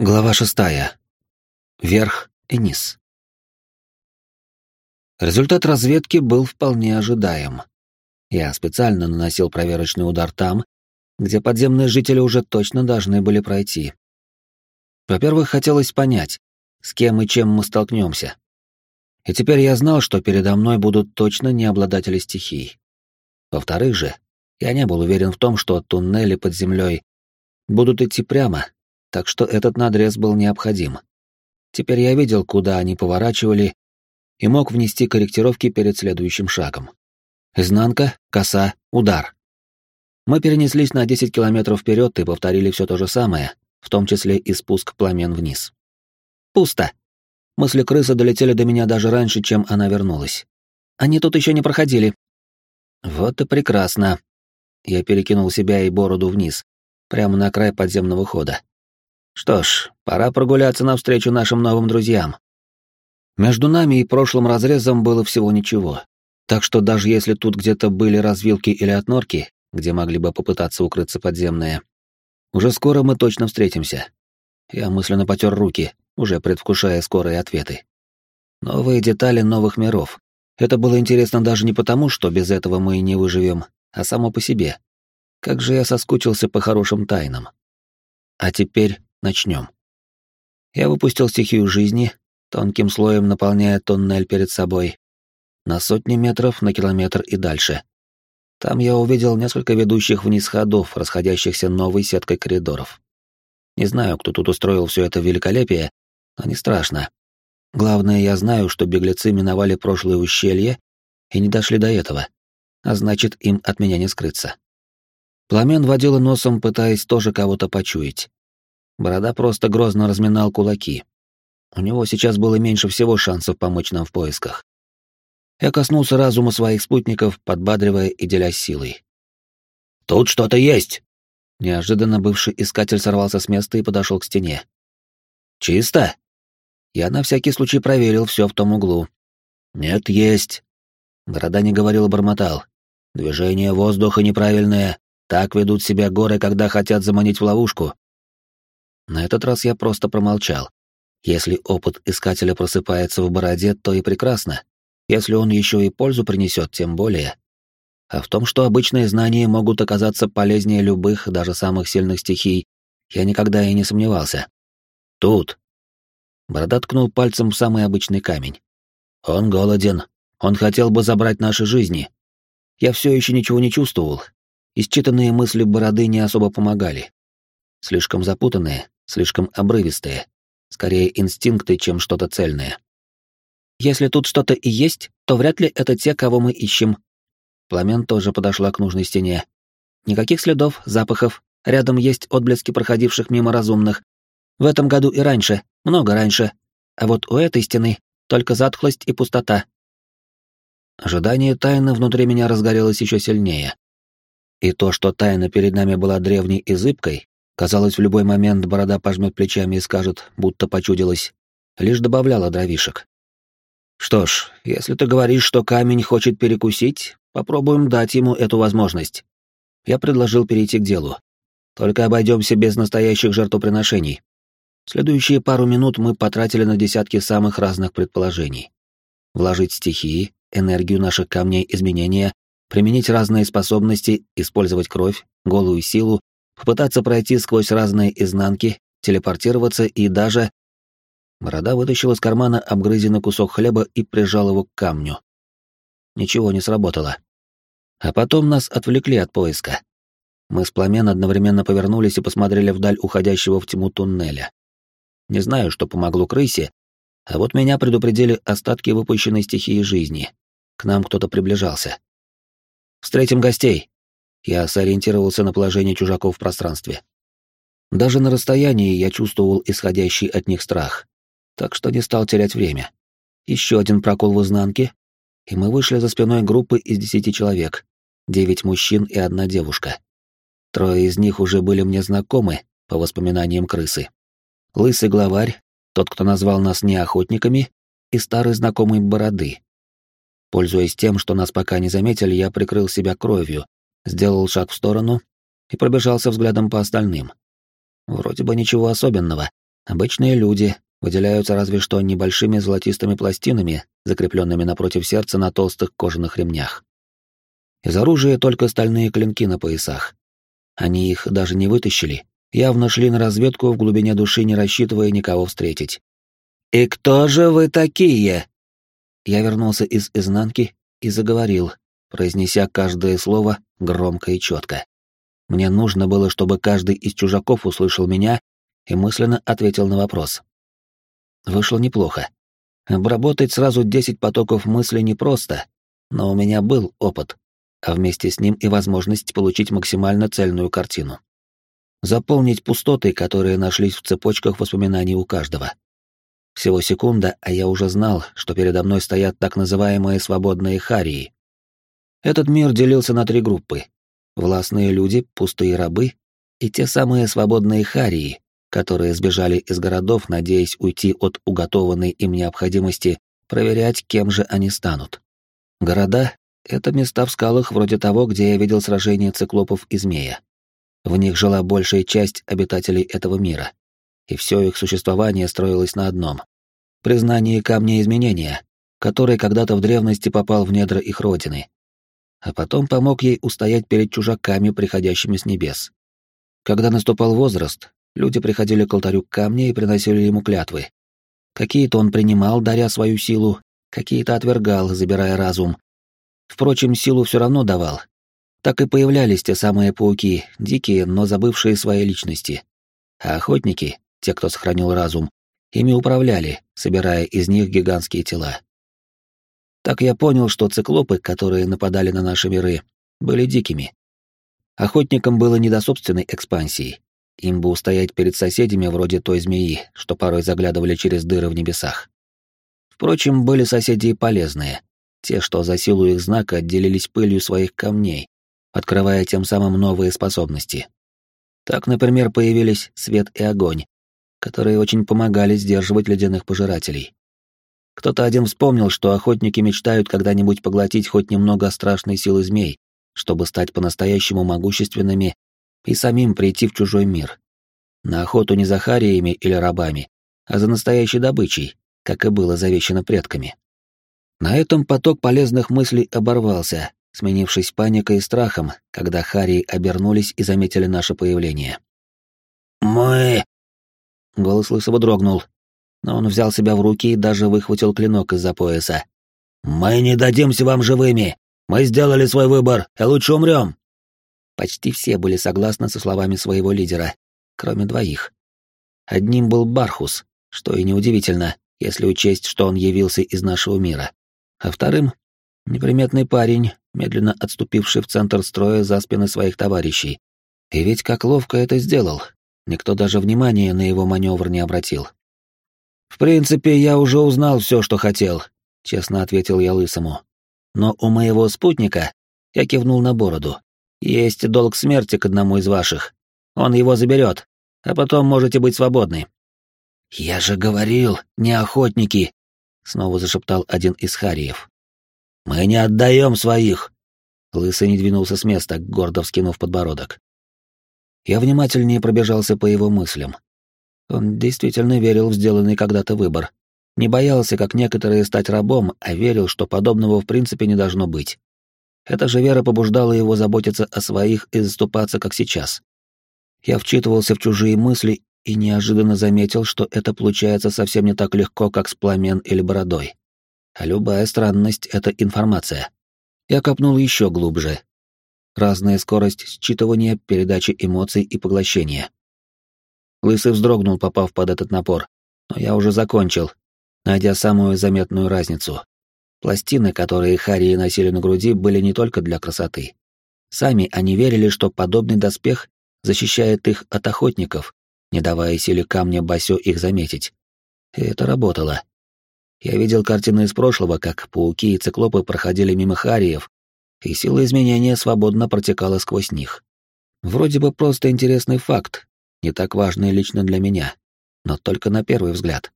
Глава шестая. Верх и низ. Результат разведки был вполне ожидаем. Я специально наносил проверочный удар там, где подземные жители уже точно должны были пройти. Во-первых, хотелось понять, с кем и чем мы столкнемся. И теперь я знал, что передо мной будут точно не обладатели стихий. Во-вторых же, я не был уверен в том, что туннели под землей будут идти прямо, так что этот надрез был необходим. Теперь я видел, куда они поворачивали, и мог внести корректировки перед следующим шагом. Изнанка, коса, удар. Мы перенеслись на 10 километров вперед и повторили все то же самое, в том числе и спуск пламен вниз. Пусто. Мысли крысы долетели до меня даже раньше, чем она вернулась. Они тут еще не проходили. Вот и прекрасно. Я перекинул себя и бороду вниз, прямо на край подземного хода. Что ж, пора прогуляться навстречу нашим новым друзьям. Между нами и прошлым разрезом было всего ничего. Так что даже если тут где-то были развилки или отнорки, где могли бы попытаться укрыться подземные, уже скоро мы точно встретимся. Я мысленно потер руки, уже предвкушая скорые ответы. Новые детали новых миров. Это было интересно даже не потому, что без этого мы и не выживем, а само по себе. Как же я соскучился по хорошим тайнам. А теперь Начнем. Я выпустил стихию жизни, тонким слоем наполняя тоннель перед собой. На сотни метров, на километр и дальше. Там я увидел несколько ведущих вниз ходов, расходящихся новой сеткой коридоров. Не знаю, кто тут устроил все это великолепие, но не страшно. Главное, я знаю, что беглецы миновали прошлое ущелье и не дошли до этого, а значит, им от меня не скрыться. Пламен водила носом, пытаясь тоже кого-то почуять. Борода просто грозно разминал кулаки. У него сейчас было меньше всего шансов помочь нам в поисках. Я коснулся разума своих спутников, подбадривая и делясь силой. «Тут что-то есть!» Неожиданно бывший искатель сорвался с места и подошел к стене. «Чисто?» Я на всякий случай проверил все в том углу. «Нет, есть». Борода не говорил и бормотал. «Движение воздуха неправильное. Так ведут себя горы, когда хотят заманить в ловушку. На этот раз я просто промолчал. Если опыт искателя просыпается в бороде, то и прекрасно. Если он еще и пользу принесет, тем более. А в том, что обычные знания могут оказаться полезнее любых, даже самых сильных стихий, я никогда и не сомневался. Тут. Борода ткнул пальцем в самый обычный камень. Он голоден. Он хотел бы забрать наши жизни. Я все еще ничего не чувствовал. Исчитанные мысли бороды не особо помогали. Слишком запутанные, слишком обрывистые, скорее инстинкты, чем что-то цельное. Если тут что-то и есть, то вряд ли это те, кого мы ищем. Пламен тоже подошла к нужной стене. Никаких следов, запахов, рядом есть отблески проходивших мимо разумных. В этом году и раньше, много раньше. А вот у этой стены только затхлость и пустота. Ожидание тайны внутри меня разгорелось еще сильнее. И то, что тайна перед нами была древней и зыбкой, Казалось, в любой момент борода пожмет плечами и скажет, будто почудилась. Лишь добавляла дровишек. Что ж, если ты говоришь, что камень хочет перекусить, попробуем дать ему эту возможность. Я предложил перейти к делу. Только обойдемся без настоящих жертвоприношений. Следующие пару минут мы потратили на десятки самых разных предположений. Вложить стихии, энергию наших камней изменения, применить разные способности, использовать кровь, голую силу попытаться пройти сквозь разные изнанки, телепортироваться и даже... Борода вытащил из кармана обгрызенный кусок хлеба и прижал его к камню. Ничего не сработало. А потом нас отвлекли от поиска. Мы с пламен одновременно повернулись и посмотрели вдаль уходящего в тьму туннеля. Не знаю, что помогло крысе, а вот меня предупредили остатки выпущенной стихии жизни. К нам кто-то приближался. «Встретим гостей», я сориентировался на положение чужаков в пространстве. Даже на расстоянии я чувствовал исходящий от них страх, так что не стал терять время. Еще один прокол в изнанке, и мы вышли за спиной группы из десяти человек, девять мужчин и одна девушка. Трое из них уже были мне знакомы, по воспоминаниям крысы. Лысый главарь, тот, кто назвал нас неохотниками, и старый знакомый Бороды. Пользуясь тем, что нас пока не заметили, я прикрыл себя кровью, сделал шаг в сторону и пробежался взглядом по остальным. Вроде бы ничего особенного, Обычные люди выделяются разве что небольшими золотистыми пластинами, закрепленными напротив сердца на толстых кожаных ремнях. Из оружия только стальные клинки на поясах. Они их даже не вытащили, явно шли на разведку в глубине души, не рассчитывая никого встретить. «И кто же вы такие?» Я вернулся из изнанки и заговорил, произнеся каждое слово громко и четко. Мне нужно было, чтобы каждый из чужаков услышал меня и мысленно ответил на вопрос. Вышло неплохо. Обработать сразу десять потоков мысли непросто, но у меня был опыт, а вместе с ним и возможность получить максимально цельную картину. Заполнить пустоты, которые нашлись в цепочках воспоминаний у каждого. Всего секунда, а я уже знал, что передо мной стоят так называемые свободные харии. Этот мир делился на три группы. Властные люди, пустые рабы и те самые свободные харии, которые сбежали из городов, надеясь уйти от уготованной им необходимости проверять, кем же они станут. Города — это места в скалах вроде того, где я видел сражение циклопов и змея. В них жила большая часть обитателей этого мира, и все их существование строилось на одном — признании камня изменения, который когда-то в древности попал в недра их родины, а потом помог ей устоять перед чужаками, приходящими с небес. Когда наступал возраст, Люди приходили к алтарю камня и приносили ему клятвы. Какие-то он принимал, даря свою силу, какие-то отвергал, забирая разум. Впрочем, силу все равно давал. Так и появлялись те самые пауки, дикие, но забывшие свои личности. А охотники, те, кто сохранил разум, ими управляли, собирая из них гигантские тела. Так я понял, что циклопы, которые нападали на наши миры, были дикими. Охотникам было не до собственной экспансии. Им бы устоять перед соседями вроде той змеи, что порой заглядывали через дыры в небесах. Впрочем, были соседи и полезные. Те, что за силу их знака отделились пылью своих камней, открывая тем самым новые способности. Так, например, появились свет и огонь, которые очень помогали сдерживать ледяных пожирателей. Кто-то один вспомнил, что охотники мечтают когда-нибудь поглотить хоть немного страшной силы змей, чтобы стать по-настоящему могущественными и самим прийти в чужой мир. На охоту не за хариями или рабами, а за настоящей добычей, как и было завещено предками. На этом поток полезных мыслей оборвался, сменившись паникой и страхом, когда Харии обернулись и заметили наше появление. «Мы...» Голос Лысого дрогнул, но он взял себя в руки и даже выхватил клинок из-за пояса. «Мы не дадимся вам живыми! Мы сделали свой выбор, и лучше умрем!» Почти все были согласны со словами своего лидера, кроме двоих. Одним был Бархус, что и неудивительно, если учесть, что он явился из нашего мира. А вторым — неприметный парень, медленно отступивший в центр строя за спины своих товарищей. И ведь как ловко это сделал, никто даже внимания на его маневр не обратил. «В принципе, я уже узнал все, что хотел», — честно ответил я Лысому. «Но у моего спутника...» — я кивнул на бороду. Есть долг смерти к одному из ваших. Он его заберет, а потом можете быть свободны». «Я же говорил, не охотники!» — снова зашептал один из хариев. «Мы не отдаем своих!» Лысый не двинулся с места, гордо вскинув подбородок. Я внимательнее пробежался по его мыслям. Он действительно верил в сделанный когда-то выбор. Не боялся, как некоторые, стать рабом, а верил, что подобного в принципе не должно быть. Эта же вера побуждала его заботиться о своих и заступаться, как сейчас. Я вчитывался в чужие мысли и неожиданно заметил, что это получается совсем не так легко, как с пламен или бородой. А любая странность — это информация. Я копнул еще глубже. Разная скорость считывания, передачи эмоций и поглощения. Лысый вздрогнул, попав под этот напор, но я уже закончил, найдя самую заметную разницу. Пластины, которые Харии носили на груди, были не только для красоты. Сами они верили, что подобный доспех защищает их от охотников, не давая силе камня Басё их заметить. И это работало. Я видел картины из прошлого, как пауки и циклопы проходили мимо Хариев, и сила изменения свободно протекала сквозь них. Вроде бы просто интересный факт, не так важный лично для меня, но только на первый взгляд.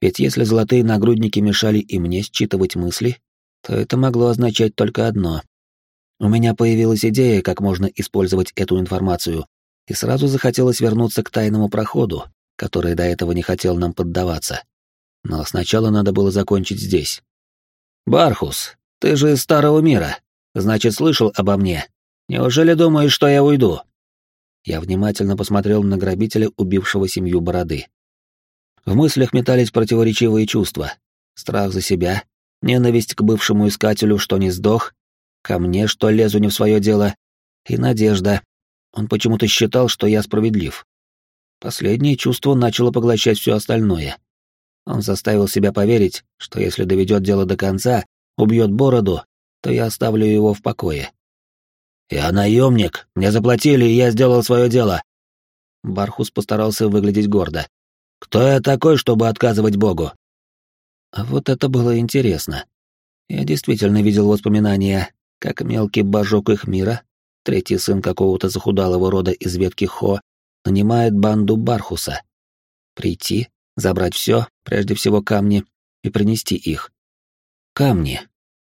Ведь если золотые нагрудники мешали и мне считывать мысли, то это могло означать только одно. У меня появилась идея, как можно использовать эту информацию, и сразу захотелось вернуться к тайному проходу, который до этого не хотел нам поддаваться. Но сначала надо было закончить здесь. «Бархус, ты же из Старого Мира, значит, слышал обо мне. Неужели думаешь, что я уйду?» Я внимательно посмотрел на грабителя, убившего семью Бороды. В мыслях метались противоречивые чувства. Страх за себя, ненависть к бывшему искателю, что не сдох, ко мне, что лезу не в свое дело, и надежда. Он почему-то считал, что я справедлив. Последнее чувство начало поглощать все остальное. Он заставил себя поверить, что если доведет дело до конца, убьет бороду, то я оставлю его в покое. «Я наемник, мне заплатили, и я сделал свое дело». Бархус постарался выглядеть гордо. «Кто я такой, чтобы отказывать Богу?» А вот это было интересно. Я действительно видел воспоминания, как мелкий божок их мира, третий сын какого-то захудалого рода из ветки Хо, нанимает банду Бархуса. Прийти, забрать все, прежде всего камни, и принести их. Камни.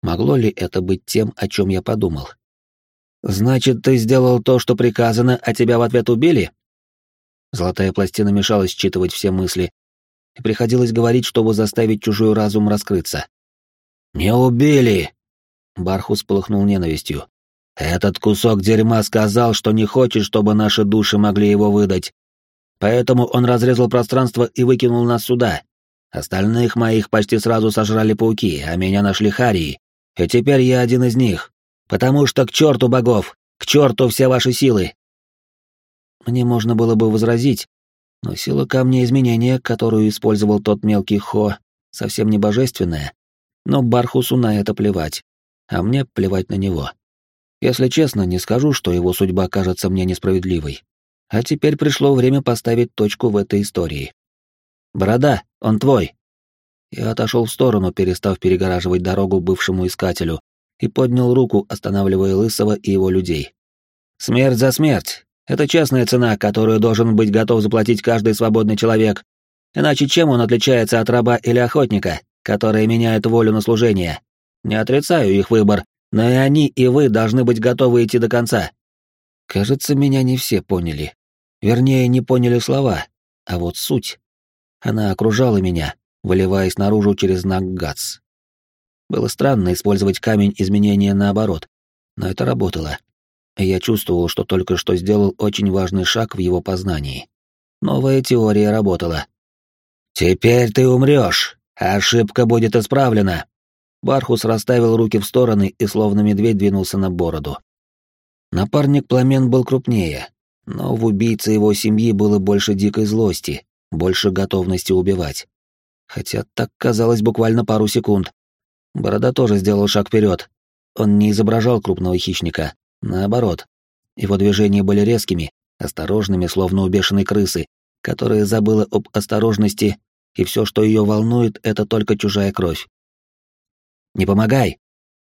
Могло ли это быть тем, о чем я подумал? «Значит, ты сделал то, что приказано, а тебя в ответ убили?» Золотая пластина мешала считывать все мысли, и приходилось говорить, чтобы заставить чужой разум раскрыться. «Не убили!» Бархус полыхнул ненавистью. «Этот кусок дерьма сказал, что не хочет, чтобы наши души могли его выдать. Поэтому он разрезал пространство и выкинул нас сюда. Остальных моих почти сразу сожрали пауки, а меня нашли Харии. И теперь я один из них. Потому что к черту богов, к черту все ваши силы. Мне можно было бы возразить, но сила камня изменения, которую использовал тот мелкий Хо, совсем не божественная. Но Бархусу на это плевать, а мне плевать на него. Если честно, не скажу, что его судьба кажется мне несправедливой. А теперь пришло время поставить точку в этой истории. «Борода, он твой!» Я отошел в сторону, перестав перегораживать дорогу бывшему искателю, и поднял руку, останавливая Лысого и его людей. «Смерть за смерть! Это честная цена, которую должен быть готов заплатить каждый свободный человек. Иначе чем он отличается от раба или охотника, которые меняют волю на служение? Не отрицаю их выбор, но и они, и вы должны быть готовы идти до конца». Кажется, меня не все поняли. Вернее, не поняли слова, а вот суть. Она окружала меня, выливаясь наружу через знак ГАЦ. Было странно использовать камень изменения наоборот, но это работало. И я чувствовал, что только что сделал очень важный шаг в его познании. Новая теория работала. «Теперь ты умрешь. Ошибка будет исправлена». Бархус расставил руки в стороны и словно медведь двинулся на бороду. Напарник Пламен был крупнее, но в убийце его семьи было больше дикой злости, больше готовности убивать. Хотя так казалось буквально пару секунд, Борода тоже сделал шаг вперед. Он не изображал крупного хищника, наоборот. Его движения были резкими, осторожными, словно у бешеной крысы, которая забыла об осторожности, и все, что ее волнует, это только чужая кровь. «Не помогай!»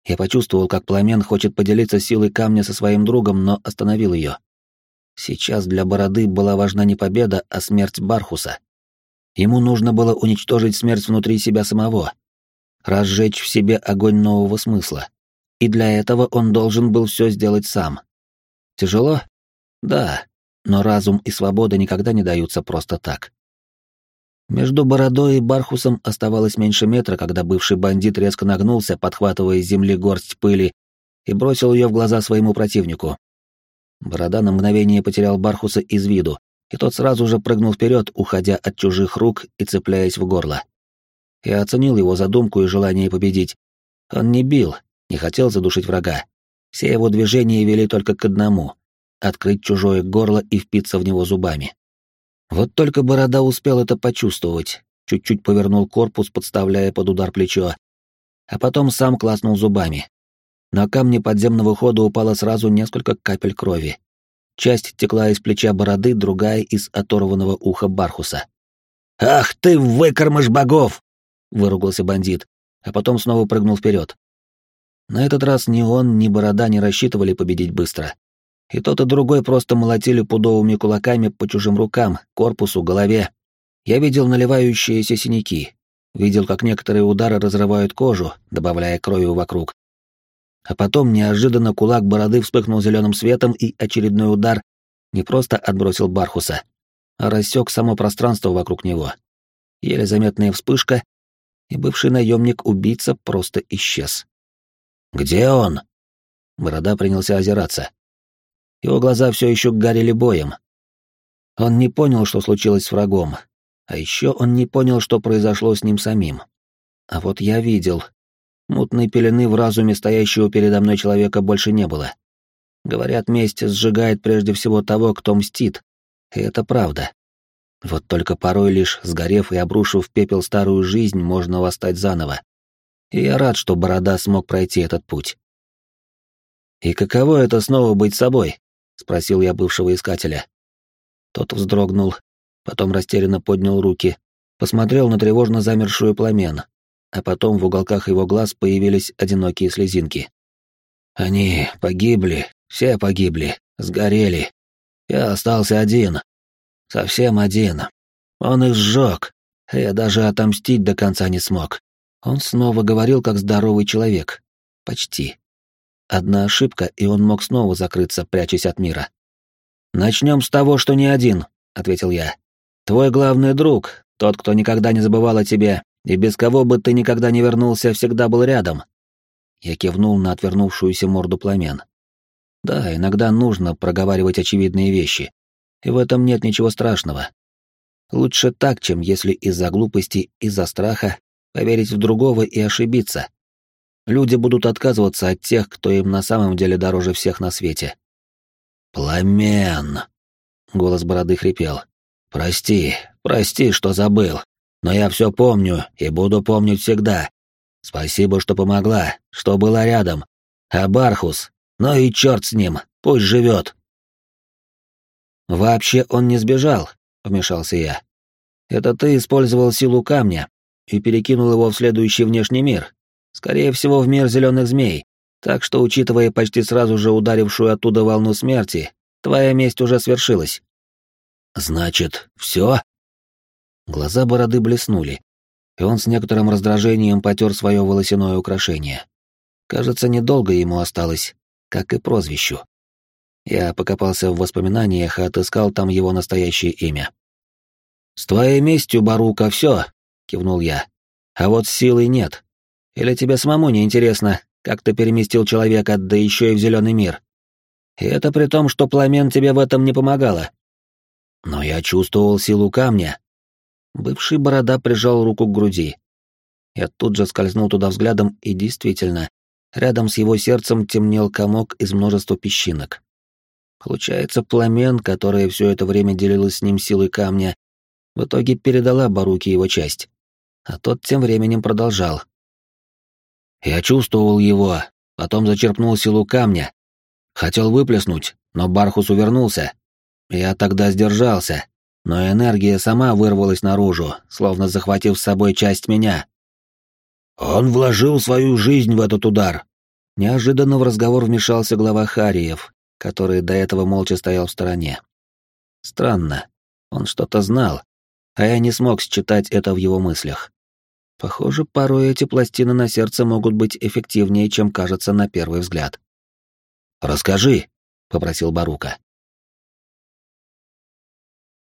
Я почувствовал, как пламен хочет поделиться силой камня со своим другом, но остановил ее. Сейчас для Бороды была важна не победа, а смерть Бархуса. Ему нужно было уничтожить смерть внутри себя самого, разжечь в себе огонь нового смысла. И для этого он должен был все сделать сам. Тяжело? Да, но разум и свобода никогда не даются просто так. Между Бородой и Бархусом оставалось меньше метра, когда бывший бандит резко нагнулся, подхватывая с земли горсть пыли, и бросил ее в глаза своему противнику. Борода на мгновение потерял Бархуса из виду, и тот сразу же прыгнул вперед, уходя от чужих рук и цепляясь в горло. Я оценил его задумку и желание победить. Он не бил, не хотел задушить врага. Все его движения вели только к одному — открыть чужое горло и впиться в него зубами. Вот только Борода успел это почувствовать, чуть-чуть повернул корпус, подставляя под удар плечо, а потом сам класнул зубами. На камне подземного хода упало сразу несколько капель крови. Часть текла из плеча Бороды, другая — из оторванного уха Бархуса. «Ах ты, выкормыш богов!» — выругался бандит, а потом снова прыгнул вперед. На этот раз ни он, ни Борода не рассчитывали победить быстро. И тот, и другой просто молотили пудовыми кулаками по чужим рукам, корпусу, голове. Я видел наливающиеся синяки, видел, как некоторые удары разрывают кожу, добавляя крови вокруг. А потом неожиданно кулак Бороды вспыхнул зеленым светом, и очередной удар не просто отбросил Бархуса. а рассек само пространство вокруг него. Еле заметная вспышка, и бывший наемник-убийца просто исчез. «Где он?» Борода принялся озираться. Его глаза все еще горели боем. Он не понял, что случилось с врагом, а еще он не понял, что произошло с ним самим. А вот я видел. Мутной пелены в разуме стоящего передо мной человека больше не было. Говорят, месть сжигает прежде всего того, кто мстит. И это правда. Вот только порой лишь сгорев и обрушив пепел старую жизнь, можно восстать заново. И я рад, что Борода смог пройти этот путь. «И каково это снова быть собой?» — спросил я бывшего искателя. Тот вздрогнул, потом растерянно поднял руки, посмотрел на тревожно замершую пламен, а потом в уголках его глаз появились одинокие слезинки. «Они погибли, все погибли, сгорели. Я остался один, Совсем один. Он их сжег. Я даже отомстить до конца не смог. Он снова говорил, как здоровый человек. Почти. Одна ошибка, и он мог снова закрыться, прячась от мира. «Начнем с того, что не один», — ответил я. «Твой главный друг, тот, кто никогда не забывал о тебе, и без кого бы ты никогда не вернулся, всегда был рядом». Я кивнул на отвернувшуюся морду пламен. Да, иногда нужно проговаривать очевидные вещи, и в этом нет ничего страшного. Лучше так, чем если из-за глупости, из-за страха поверить в другого и ошибиться. Люди будут отказываться от тех, кто им на самом деле дороже всех на свете. «Пламен!» — голос бороды хрипел. «Прости, прости, что забыл, но я все помню и буду помнить всегда. Спасибо, что помогла, что была рядом. А Бархус, ну и черт с ним, пусть живет!» «Вообще он не сбежал», — помешался я. «Это ты использовал силу камня и перекинул его в следующий внешний мир. Скорее всего, в мир зеленых змей. Так что, учитывая почти сразу же ударившую оттуда волну смерти, твоя месть уже свершилась». «Значит, все?» Глаза бороды блеснули, и он с некоторым раздражением потер свое волосяное украшение. Кажется, недолго ему осталось, как и прозвищу. Я покопался в воспоминаниях и отыскал там его настоящее имя. «С твоей местью, Барука, все», — кивнул я. «А вот силы нет. Или тебе самому не интересно, как ты переместил человека, да еще и в зеленый мир? И это при том, что пламен тебе в этом не помогало. Но я чувствовал силу камня». Бывший борода прижал руку к груди. Я тут же скользнул туда взглядом, и действительно, рядом с его сердцем темнел комок из множества песчинок. Получается, пламен, которая все это время делилась с ним силой камня, в итоге передала Баруке его часть. А тот тем временем продолжал. «Я чувствовал его, потом зачерпнул силу камня. Хотел выплеснуть, но Бархус увернулся. Я тогда сдержался, но энергия сама вырвалась наружу, словно захватив с собой часть меня. Он вложил свою жизнь в этот удар. Неожиданно в разговор вмешался глава Хариев, который до этого молча стоял в стороне. Странно, он что-то знал, а я не смог считать это в его мыслях. Похоже, порой эти пластины на сердце могут быть эффективнее, чем кажется на первый взгляд. «Расскажи», — попросил Барука.